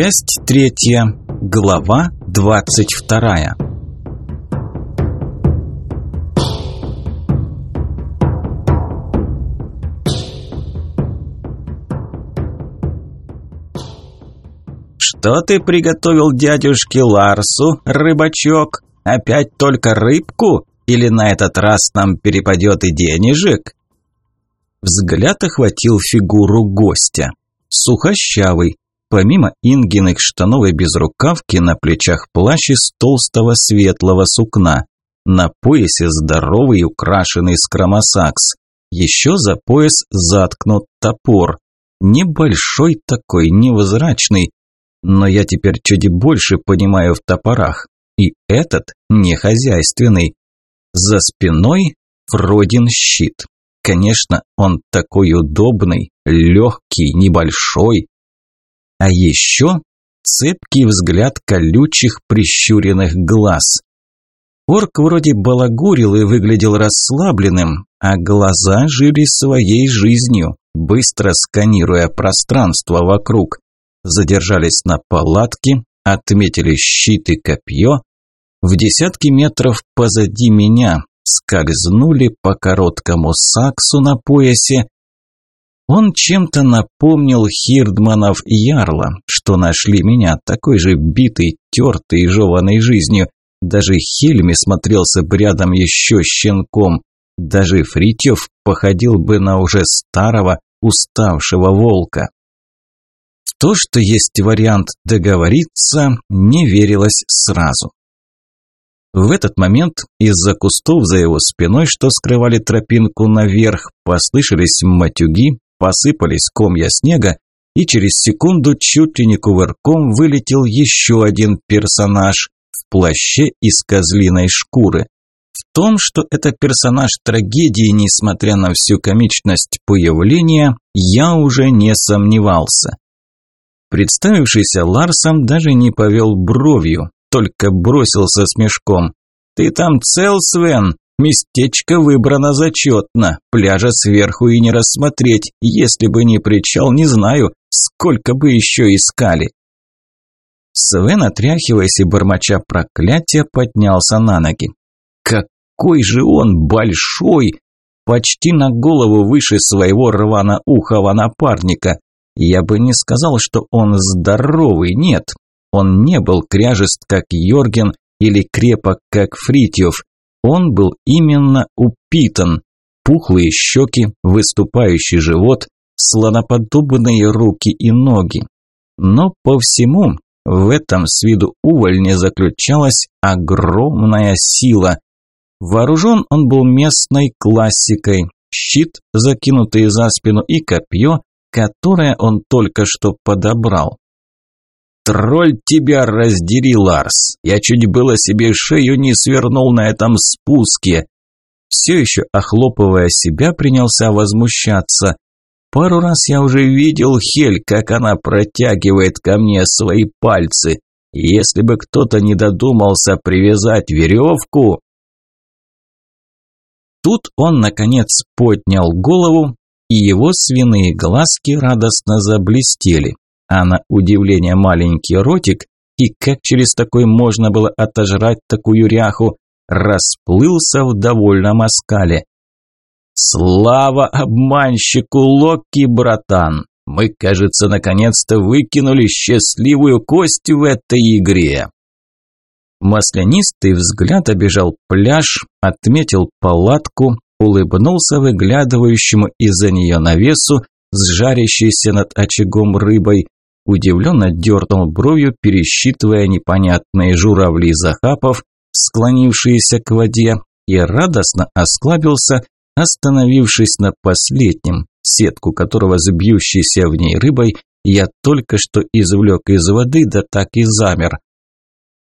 Часть третья. Глава двадцать вторая. «Что ты приготовил дядюшке Ларсу, рыбачок? Опять только рыбку? Или на этот раз нам перепадет и денежек?» Взгляд охватил фигуру гостя. Сухощавый, помимо Ингиных штанов и безрукавки, на плечах плащ из толстого светлого сукна. На поясе здоровый украшенный скромосакс. Еще за пояс заткнут топор. Небольшой такой, невозрачный. Но я теперь чуть больше понимаю в топорах. И этот не хозяйственный. За спиной Фродин щит. Конечно, он такой удобный, легкий, небольшой. А еще цепкий взгляд колючих прищуренных глаз. Орк вроде балагурил и выглядел расслабленным, а глаза жили своей жизнью, быстро сканируя пространство вокруг. Задержались на палатке, отметили щит и копье. В десятки метров позади меня, скользнули по короткому саксу на поясе. Он чем-то напомнил Хирдманов Ярла, что нашли меня такой же битый, тертый и жеванной жизнью. Даже Хельми смотрелся бы рядом еще щенком. Даже Фритьев походил бы на уже старого, уставшего волка. В то, что есть вариант договориться, не верилось сразу. В этот момент из-за кустов за его спиной, что скрывали тропинку наверх, послышались матюги, посыпались комья снега, и через секунду чуть ли не кувырком вылетел еще один персонаж в плаще из козлиной шкуры. В том, что это персонаж трагедии, несмотря на всю комичность появления, я уже не сомневался. Представившийся Ларсом даже не повел бровью, только бросился с мешком. «Ты там цел, Свен? Местечко выбрано зачетно, пляжа сверху и не рассмотреть, если бы не причал, не знаю, сколько бы еще искали». Свен, отряхиваясь и бормоча проклятия, поднялся на ноги. «Какой же он большой!» Почти на голову выше своего рвано-ухого напарника. Я бы не сказал, что он здоровый, нет, он не был кряжест, как Йорген, или крепок, как Фритьев. Он был именно упитан. Пухлые щеки, выступающий живот, слоноподобные руки и ноги. Но по всему в этом с виду увольне заключалась огромная сила. Вооружен он был местной классикой. Щит, закинутый за спину, и копье, которое он только что подобрал. Тролль тебя раздери, Ларс. Я чуть было себе шею не свернул на этом спуске. Все еще охлопывая себя, принялся возмущаться. Пару раз я уже видел Хель, как она протягивает ко мне свои пальцы. Если бы кто-то не додумался привязать веревку... Тут он, наконец, поднял голову, и его свиные глазки радостно заблестели а на удивление маленький ротик, и как через такой можно было отожрать такую ряху, расплылся в довольном оскале. «Слава обманщику Локи, братан! Мы, кажется, наконец-то выкинули счастливую кость в этой игре!» Маслянистый взгляд обежал пляж, отметил палатку, улыбнулся выглядывающему из-за нее навесу, с жарящейся над очагом рыбой, удивленно дернул бровью, пересчитывая непонятные журавли захапов, склонившиеся к воде, и радостно осклабился, остановившись на последнем, сетку которого с в ней рыбой я только что извлек из воды, да так и замер.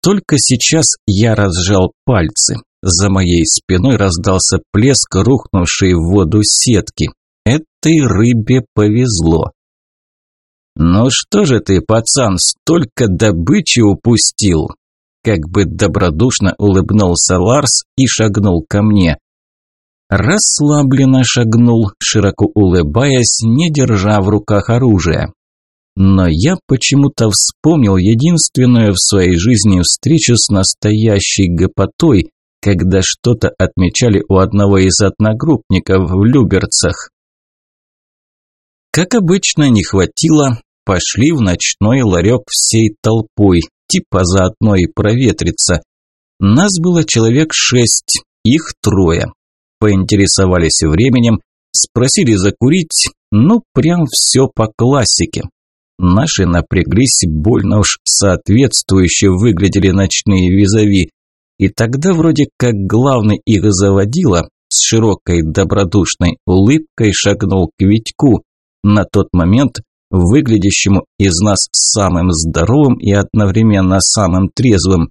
Только сейчас я разжал пальцы. За моей спиной раздался плеск, рухнувшей в воду сетки. Этой рыбе повезло. «Ну что же ты, пацан, столько добычи упустил?» Как бы добродушно улыбнулся Ларс и шагнул ко мне. Расслабленно шагнул, широко улыбаясь, не держа в руках оружия. но я почему-то вспомнил единственную в своей жизни встречу с настоящей гопотой, когда что-то отмечали у одного из одногруппников в Люберцах. Как обычно, не хватило, пошли в ночной ларек всей толпой, типа заодно и проветриться. Нас было человек шесть, их трое. Поинтересовались временем, спросили закурить, ну прям все по классике. Наши напряглись, больно уж соответствующе выглядели ночные визави. И тогда вроде как главный их заводила, с широкой добродушной улыбкой шагнул к Витьку, на тот момент выглядящему из нас самым здоровым и одновременно самым трезвым.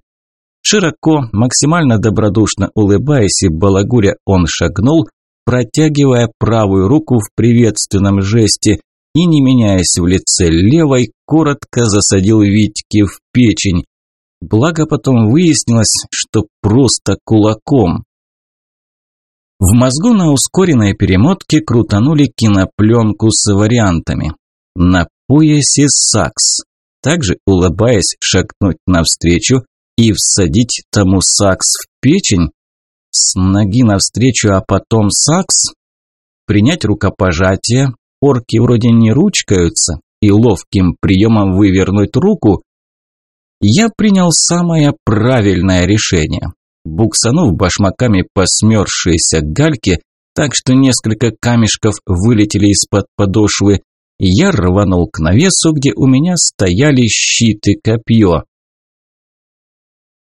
Широко, максимально добродушно улыбаясь и балагуря, он шагнул, протягивая правую руку в приветственном жесте и, не меняясь в лице левой, коротко засадил Витьке в печень. Благо потом выяснилось, что просто кулаком. В мозгу на ускоренной перемотке крутанули кинопленку с вариантами. На поясе сакс. Также, улыбаясь, шагнуть навстречу и всадить тому сакс в печень. С ноги навстречу, а потом сакс. Принять рукопожатие. Орки вроде не ручкаются. И ловким приемом вывернуть руку. Я принял самое правильное решение. Буксанув башмаками по смерзшейся гальке, так что несколько камешков вылетели из-под подошвы, я рванул к навесу, где у меня стояли щит и копье.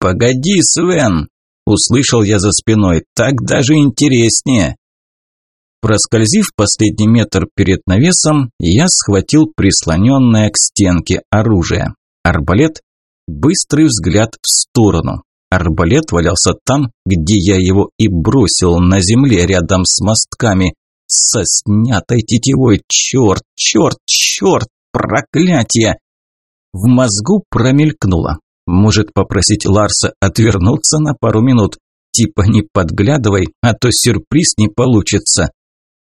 «Погоди, Свен!» – услышал я за спиной. «Так даже интереснее!» Проскользив последний метр перед навесом, я схватил прислоненное к стенке оружие. Арбалет, быстрый взгляд в сторону. Арбалет валялся там, где я его и бросил на земле рядом с мостками. Со снятой тетивой, черт, черт, черт, проклятие! В мозгу промелькнуло. Может попросить Ларса отвернуться на пару минут? Типа не подглядывай, а то сюрприз не получится.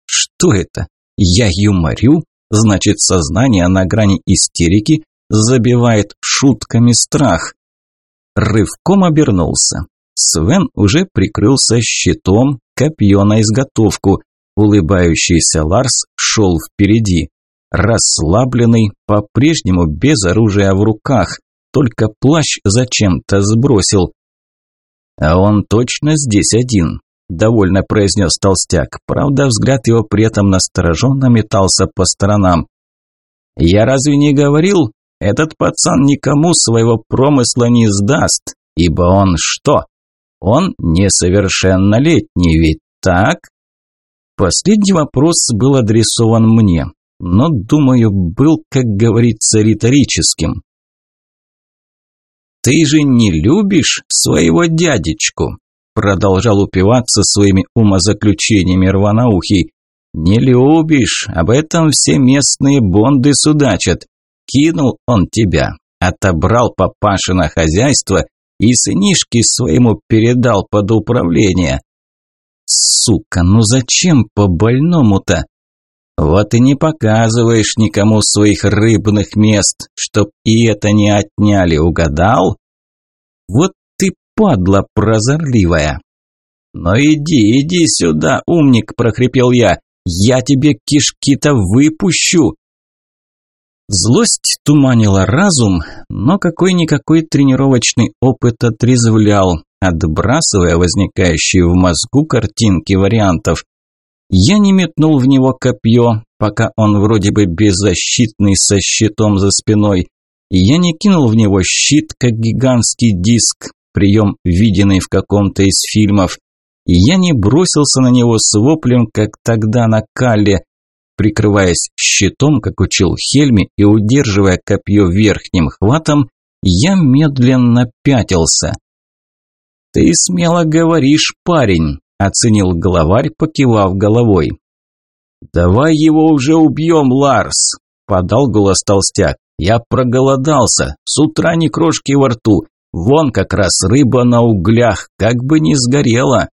Что это? Я юморю? Значит, сознание на грани истерики забивает шутками страх. Рывком обернулся. Свен уже прикрылся щитом, копье на изготовку. Улыбающийся Ларс шел впереди. Расслабленный, по-прежнему без оружия в руках, только плащ зачем-то сбросил. «А он точно здесь один», – довольно произнес толстяк. Правда, взгляд его при этом настороженно метался по сторонам. «Я разве не говорил? Этот пацан никому своего промысла не сдаст, ибо он что? Он несовершеннолетний, ведь так?» Последний вопрос был адресован мне, но, думаю, был, как говорится, риторическим. «Ты же не любишь своего дядечку?» Продолжал упиваться своими умозаключениями рваноухий. «Не любишь, об этом все местные бонды судачат. Кинул он тебя, отобрал папашина хозяйство и сынишке своему передал под управление. Сука, ну зачем по-больному-то? Вот и не показываешь никому своих рыбных мест, чтоб и это не отняли, угадал? Вот ты падла прозорливая. «Ну иди, иди сюда, умник!» – прохрипел я. «Я тебе кишки-то выпущу!» Злость туманила разум, но какой-никакой тренировочный опыт отрезвлял, отбрасывая возникающие в мозгу картинки вариантов. Я не метнул в него копье, пока он вроде бы беззащитный со щитом за спиной. Я не кинул в него щит, как гигантский диск, прием, виденный в каком-то из фильмов. Я не бросился на него с воплем, как тогда на Калле, прикрываясь щитом, как учил Хельми, и удерживая копье верхним хватом, я медленно пятился. «Ты смело говоришь, парень», – оценил главарь, покивав головой. «Давай его уже убьем, Ларс», – подал голос толстяк. «Я проголодался, с утра ни крошки во рту, вон как раз рыба на углях, как бы не сгорела».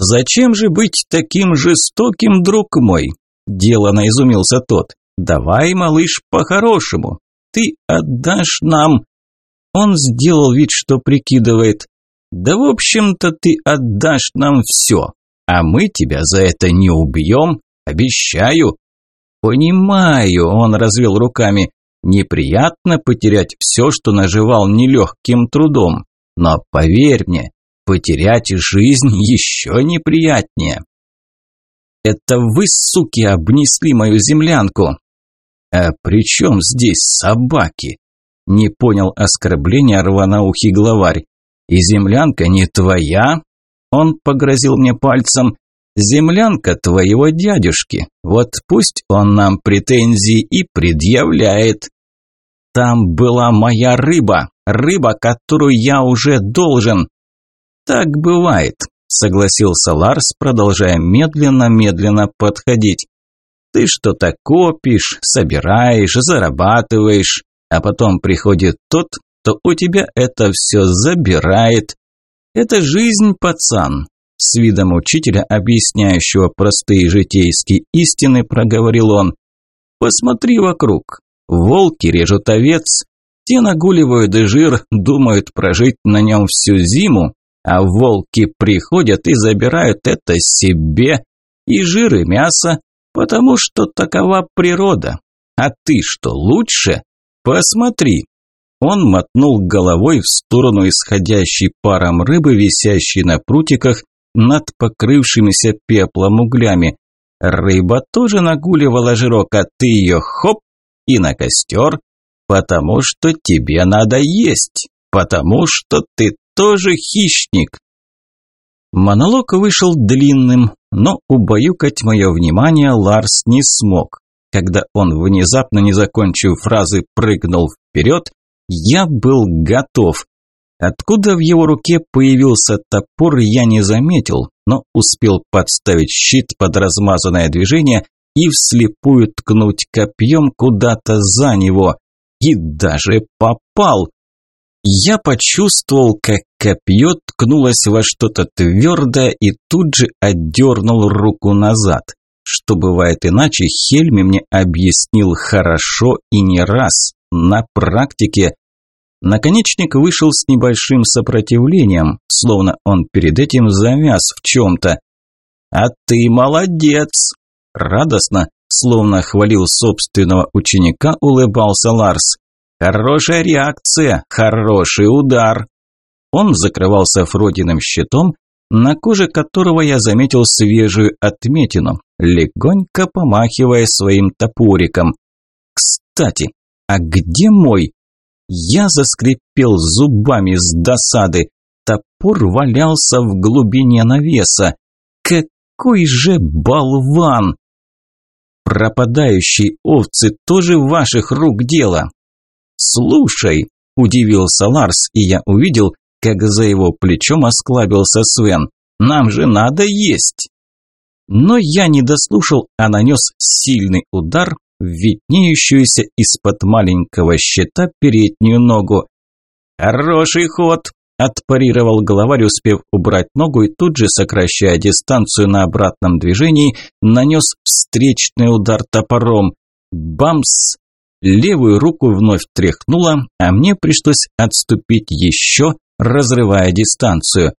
«Зачем же быть таким жестоким, друг мой?» – делано изумился тот. Давай, малыш, по-хорошему. Ты отдашь нам...» Он сделал вид, что прикидывает. «Да, в общем-то, ты отдашь нам все, а мы тебя за это не убьем, обещаю». «Понимаю», – он развел руками. «Неприятно потерять все, что наживал нелегким трудом. Но поверь мне, потерять жизнь еще неприятнее». «Это вы, суки, обнесли мою землянку!» «А при чем здесь собаки?» Не понял оскорбления рваноухий главарь. «И землянка не твоя?» Он погрозил мне пальцем. «Землянка твоего дядюшки. Вот пусть он нам претензии и предъявляет». «Там была моя рыба, рыба, которую я уже должен». «Так бывает», – согласился Ларс, продолжая медленно-медленно подходить. «Ты что-то копишь, собираешь, зарабатываешь, а потом приходит тот, кто у тебя это все забирает. Это жизнь, пацан. С видом учителя, объясняющего простые житейские истины, проговорил он. Посмотри вокруг. Волки режут овец, те нагуливают жир, думают прожить на нем всю зиму, а волки приходят и забирают это себе, и жир, и мясо, потому что такова природа. А ты что, лучше? Посмотри, он мотнул головой в сторону исходящей паром рыбы, висящей на прутиках над покрывшимися пеплом углями. Рыба тоже нагуливала жирок, а ты ее хоп и на костер, потому что тебе надо есть, потому что ты тоже хищник. Монолог вышел длинным, но убаюкать мое внимание Ларс не смог. Когда он, внезапно не закончив фразы, прыгнул вперед, я был готов. Откуда в его руке появился топор, я не заметил, но успел подставить щит под размазанное движение и вслепую ткнуть копьем куда-то за него. И даже попал. Я почувствовал, как копье ткнулось во что-то твердое и тут же отдернул руку назад. Что бывает иначе, Хельми мне объяснил хорошо и не раз. На практике наконечник вышел с небольшим сопротивлением, словно он перед этим завяз в чем-то. «А ты молодец!» Радостно, словно хвалил собственного ученика, улыбался Ларс. «Хорошая реакция, хороший удар!» Он закрывался Фродиным щитом, на коже которого я заметил свежую отметину, легонько помахивая своим топориком. «Кстати, а где мой?» Я заскрипел зубами с досады. Топор валялся в глубине навеса. Какой же болван! Пропадающие овцы тоже ваших рук дело. Слушай, удивился Ларс, и я увидел, как за его плечом осклабился Свен. Нам же надо есть. Но я не дослушал, а нанес сильный удар в виднеющуюся из-под маленького щита переднюю ногу. «Хороший ход!» – отпарировал главарь, успев убрать ногу и тут же, сокращая дистанцию на обратном движении, нанес встречный удар топором. Бамс! Левую руку вновь тряхнуло, а мне пришлось отступить еще, разрывая дистанцию.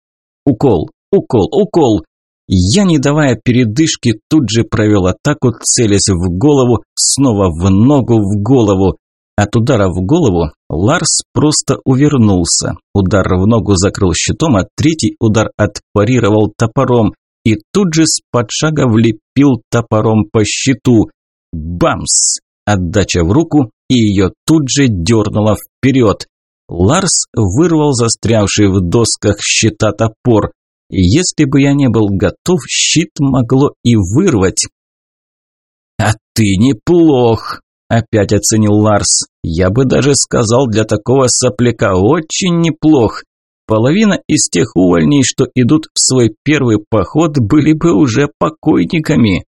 Укол, укол, укол! Я, не давая передышки, тут же провел атаку, целясь в голову, снова в ногу, в голову. От удара в голову Ларс просто увернулся. Удар в ногу закрыл щитом, а третий удар отпарировал топором и тут же с подшага влепил топором по щиту. Бамс! Отдача в руку, и ее тут же дернуло вперед. Ларс вырвал застрявший в досках щита топор. Если бы я не был готов, щит могло и вырвать. «А ты неплох!» – опять оценил Ларс. «Я бы даже сказал, для такого сопляка очень неплох. Половина из тех увольней, что идут в свой первый поход, были бы уже покойниками».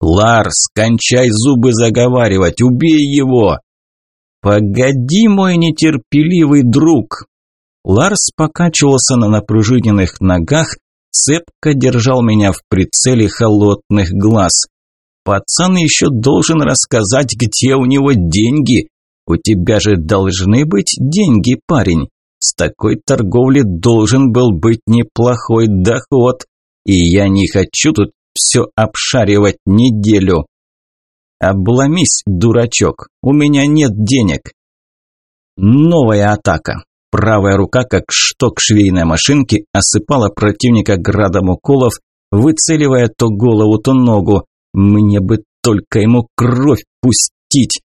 «Ларс, кончай зубы заговаривать, убей его!» «Погоди, мой нетерпеливый друг!» Ларс покачивался на напружиненных ногах, цепко держал меня в прицеле холодных глаз. Пацан еще должен рассказать, где у него деньги. У тебя же должны быть деньги, парень. С такой торговли должен был быть неплохой доход. И я не хочу тут все обшаривать неделю. Обломись, дурачок, у меня нет денег. Новая атака. Правая рука, как шток швейной машинки, осыпала противника градом уколов, выцеливая то голову, то ногу. Мне бы только ему кровь пустить.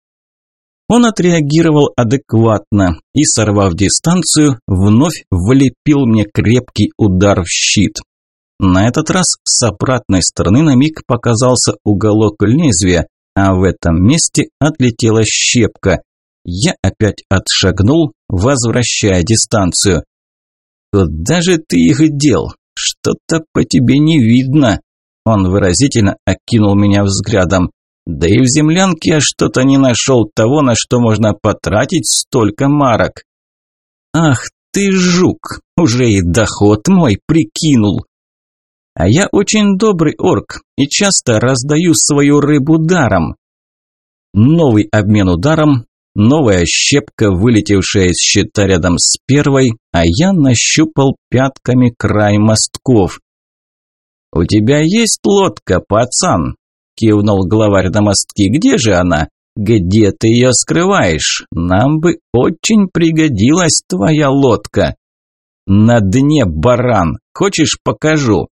Он отреагировал адекватно и, сорвав дистанцию, вновь влепил мне крепкий удар в щит. На этот раз с обратной стороны на миг показался уголок лезвия, а в этом месте отлетела щепка. Я опять отшагнул, возвращая дистанцию. «Куда же ты их дел? Что-то по тебе не видно». Он выразительно окинул меня взглядом. Да и в землянке я что-то не нашел того, на что можно потратить столько марок. Ах ты жук, уже и доход мой прикинул. А я очень добрый орк и часто раздаю свою рыбу даром. Новый обмен ударом, новая щепка, вылетевшая из щита рядом с первой, а я нащупал пятками край мостков. «У тебя есть лодка, пацан?» – кивнул главарь на мостки. «Где же она? Где ты ее скрываешь? Нам бы очень пригодилась твоя лодка». «На дне, баран! Хочешь, покажу?»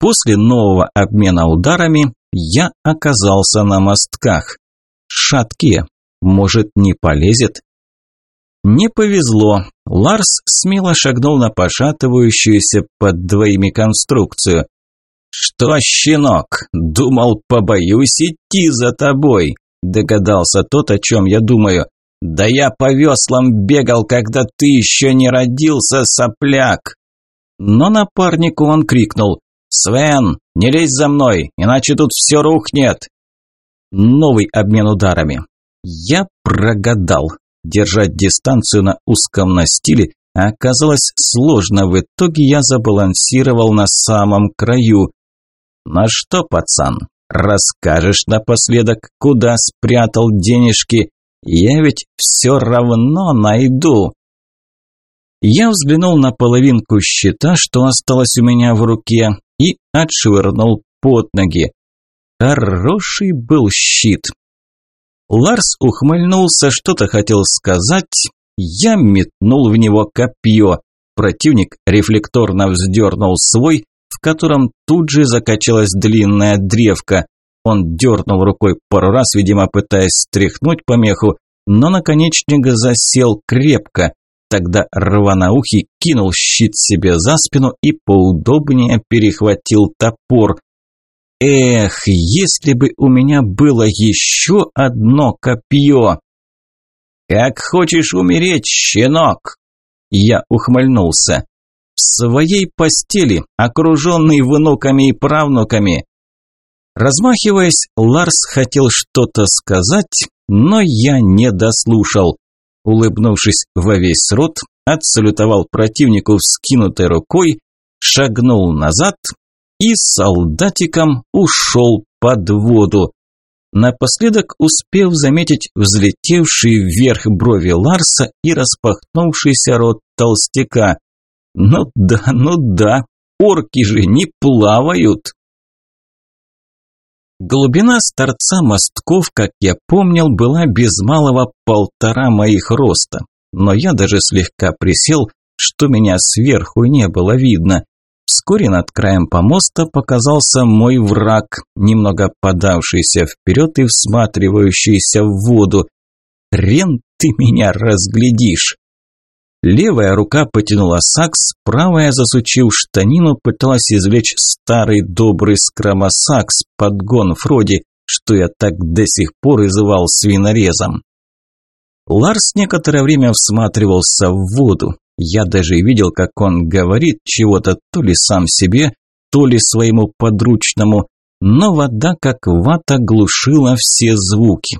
После нового обмена ударами я оказался на мостках. Шаткие. Может, не полезет? Не повезло. Ларс смело шагнул на пошатывающуюся под двоими конструкцию. «Что, щенок, думал, побоюсь идти за тобой?» Догадался тот, о чем я думаю. «Да я по веслам бегал, когда ты еще не родился, сопляк!» Но напарнику он крикнул «Свен, не лезь за мной, иначе тут все рухнет!» Новый обмен ударами. Я прогадал. Держать дистанцию на узком настиле оказалось сложно. В итоге я забалансировал на самом краю. «На что, пацан, расскажешь напоследок, куда спрятал денежки? Я ведь все равно найду». Я взглянул на половинку щита, что осталось у меня в руке, и отшвырнул под ноги. Хороший был щит. Ларс ухмыльнулся, что-то хотел сказать. Я метнул в него копье. Противник рефлекторно вздернул свой, в котором тут же закачалась длинная древка. Он дернул рукой пару раз, видимо, пытаясь стряхнуть помеху, но наконечник засел крепко. Тогда рваноухий кинул щит себе за спину и поудобнее перехватил топор. Эх, если бы у меня было еще одно копье! Как хочешь умереть, щенок? Я ухмыльнулся в своей постели, окруженный внуками и правнуками. Размахиваясь, Ларс хотел что-то сказать, но я не дослушал. Улыбнувшись во весь рот, отсалютовал противнику вскинутой рукой, шагнул назад и солдатиком ушел под воду. Напоследок успев заметить взлетевшие вверх брови Ларса и распахнувшийся рот толстяка. Ну да, ну да, орки же не плавают. Глубина с торца мостков, как я помнил, была без малого полтора моих роста. Но я даже слегка присел, что меня сверху не было видно. Вскоре над краем помоста показался мой враг, немного подавшийся вперед и всматривающийся в воду. «Хрен ты меня разглядишь!» Левая рука потянула сакс, правая, засучив штанину, пыталась извлечь старый добрый скромосакс, подгон Фроди, что я так до сих пор изывал свинорезом. Ларс некоторое время всматривался в воду. Я даже видел, как он говорит чего-то то ли сам себе, то ли своему подручному, но вода как вата глушила все звуки.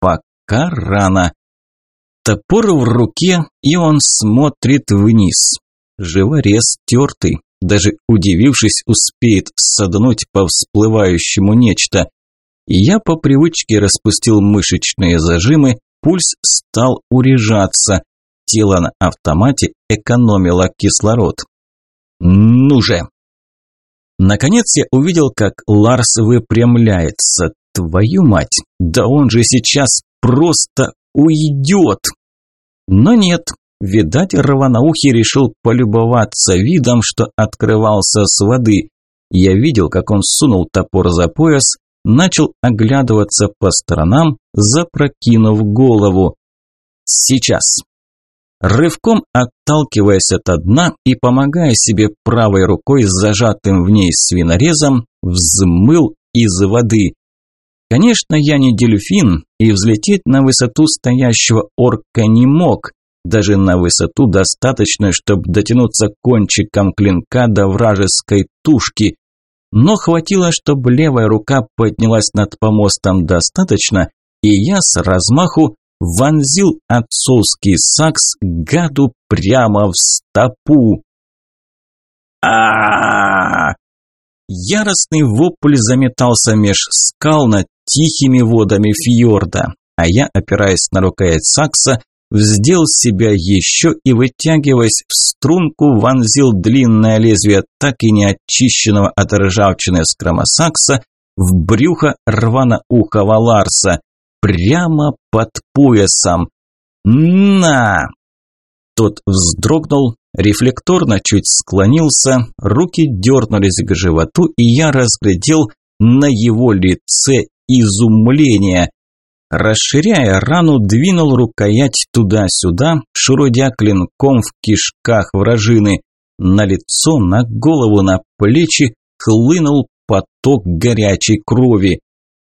Пока рано. Топор в руке, и он смотрит вниз. Живорез тертый, даже удивившись, успеет саднуть по всплывающему нечто. Я по привычке распустил мышечные зажимы, пульс стал урежаться, тело на автомате экономило кислород. Ну же! Наконец я увидел, как Ларс выпрямляется. Твою мать, да он же сейчас просто уйдет! Но нет, видать, Раванаухий решил полюбоваться видом, что открывался с воды. Я видел, как он сунул топор за пояс, начал оглядываться по сторонам, запрокинув голову. Сейчас. Рывком отталкиваясь от дна и помогая себе правой рукой с зажатым в ней свинорезом, взмыл из воды. Конечно, я не дельфин, и взлететь на высоту стоящего орка не мог. Даже на высоту достаточно, чтобы дотянуться кончиком клинка до вражеской тушки. Но хватило, чтобы левая рука поднялась над помостом достаточно, и я с размаху вонзил отцовский сакс гаду прямо в стопу. а Яростный вопль заметался меж скал над тихими водами фьорда, а я, опираясь на рукоять сакса, вздел себя еще и, вытягиваясь в струнку, вонзил длинное лезвие так и не очищенного от ржавчины скромосакса в брюхо рвано-ухого Ларса, прямо под поясом. «На!» Тот вздрогнул, рефлекторно чуть склонился, руки дернулись к животу, и я разглядел на его лице изумление. Расширяя рану, двинул рукоять туда-сюда, шурудя клинком в кишках вражины. На лицо, на голову, на плечи хлынул поток горячей крови.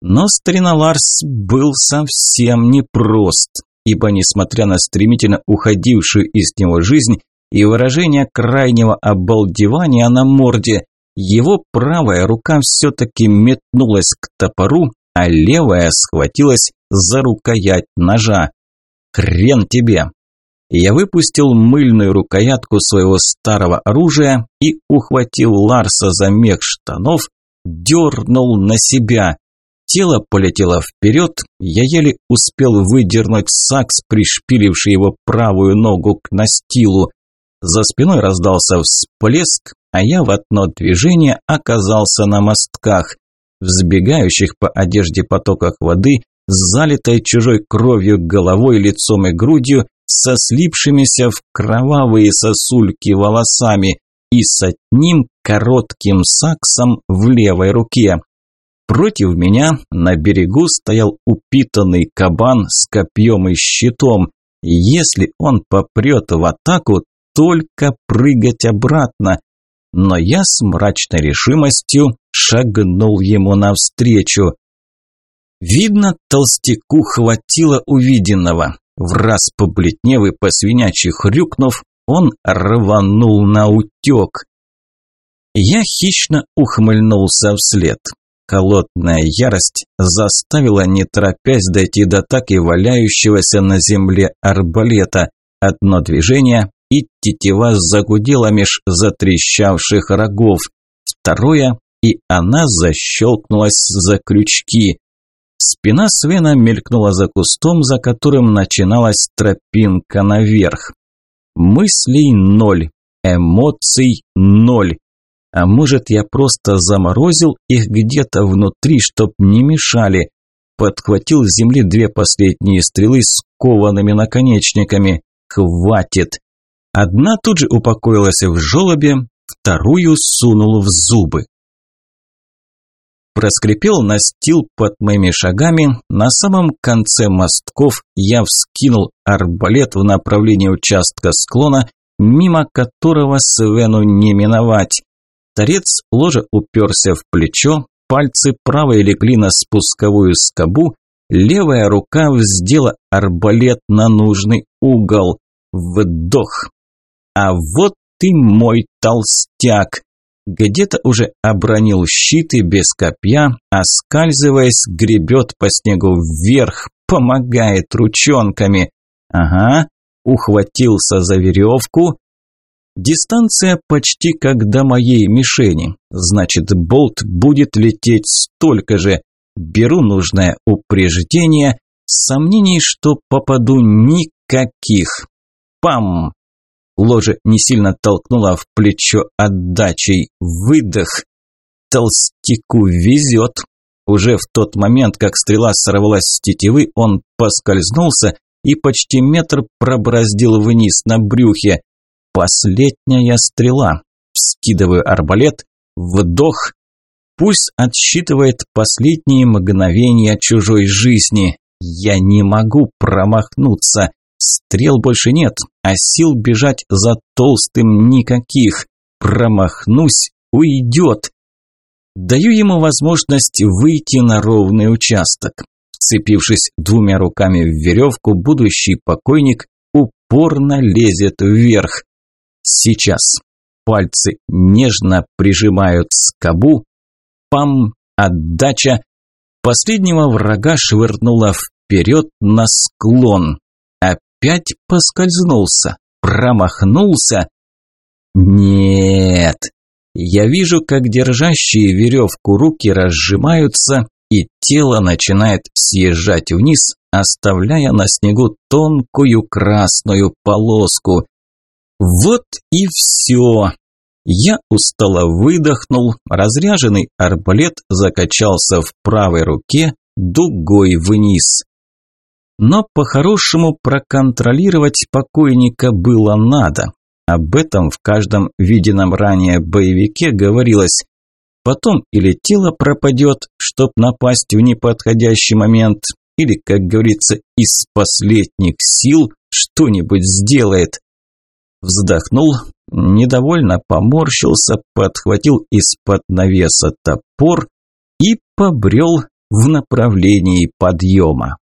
Но старина Ларс был совсем непрост, ибо, несмотря на стремительно уходившую из него жизнь и выражение крайнего обалдевания на морде, его правая рука все-таки метнулась к топору, а левая схватилась за рукоять ножа. «Хрен тебе!» Я выпустил мыльную рукоятку своего старого оружия и, ухватил Ларса за мех штанов, дернул на себя. Тело полетело вперед, я еле успел выдернуть сакс, пришпиливший его правую ногу к настилу. За спиной раздался всплеск, а я в одно движение оказался на мостках. В сбегающих по одежде потоках воды, залитой чужой кровью головой, лицом и грудью, со слипшимися в кровавые сосульки волосами и с одним коротким саксом в левой руке. Против меня на берегу стоял упитанный кабан с копьем и щитом. Если он попрет в атаку, только прыгать обратно. Но я с мрачной решимостью шагнул ему навстречу. Видно, толстяку хватило увиденного. В раз побледнев и посвинячий хрюкнув, он рванул на утек. Я хищно ухмыльнулся вслед. Холодная ярость заставила, не торопясь, дойти до так и валяющегося на земле арбалета. Одно движение, и тетива загудела меж затрещавших рогов. Второе, и она защелкнулась за крючки. Спина Свена мелькнула за кустом, за которым начиналась тропинка наверх. Мыслей ноль, эмоций ноль. А может, я просто заморозил их где-то внутри, чтоб не мешали. Подхватил с земли две последние стрелы с коваными наконечниками. Хватит. Одна тут же упокоилась в желобе, вторую сунул в зубы. Проскрипел настил под моими шагами. На самом конце мостков я вскинул арбалет в направлении участка склона, мимо которого Свену не миновать. Торец ложа уперся в плечо, пальцы правой легли на спусковую скобу, левая рука вздела арбалет на нужный угол. Вдох. А вот ты мой толстяк. Где-то уже обронил щиты без копья, оскальзываясь, гребет по снегу вверх, помогает ручонками. Ага, ухватился за веревку, Дистанция почти как до моей мишени. Значит, болт будет лететь столько же. Беру нужное упреждение. Сомнений, что попаду, никаких. Пам! Ложе не сильно толкнула в плечо отдачей. Выдох. Толстяку везет. Уже в тот момент, как стрела сорвалась с тетивы, он поскользнулся и почти метр пробороздил вниз на брюхе. Последняя стрела. Скидываю арбалет. Вдох. Пульс отсчитывает последние мгновения чужой жизни. Я не могу промахнуться. Стрел больше нет, а сил бежать за толстым никаких. Промахнусь, уйдет. Даю ему возможность выйти на ровный участок. Вцепившись двумя руками в веревку, будущий покойник упорно лезет вверх. Сейчас. Пальцы нежно прижимают скобу. Пам, отдача. Последнего врага швырнула вперед на склон. Опять поскользнулся. Промахнулся. Нет. Я вижу, как держащие веревку руки разжимаются, и тело начинает съезжать вниз, оставляя на снегу тонкую красную полоску. Вот и все. Я устало выдохнул, разряженный арбалет закачался в правой руке дугой вниз. Но по-хорошему проконтролировать покойника было надо. Об этом в каждом виденном ранее боевике говорилось. Потом или тело пропадет, чтоб напасть в неподходящий момент, или, как говорится, из последних сил что-нибудь сделает. Вздохнул, недовольно поморщился, подхватил из-под навеса топор и побрел в направлении подъема.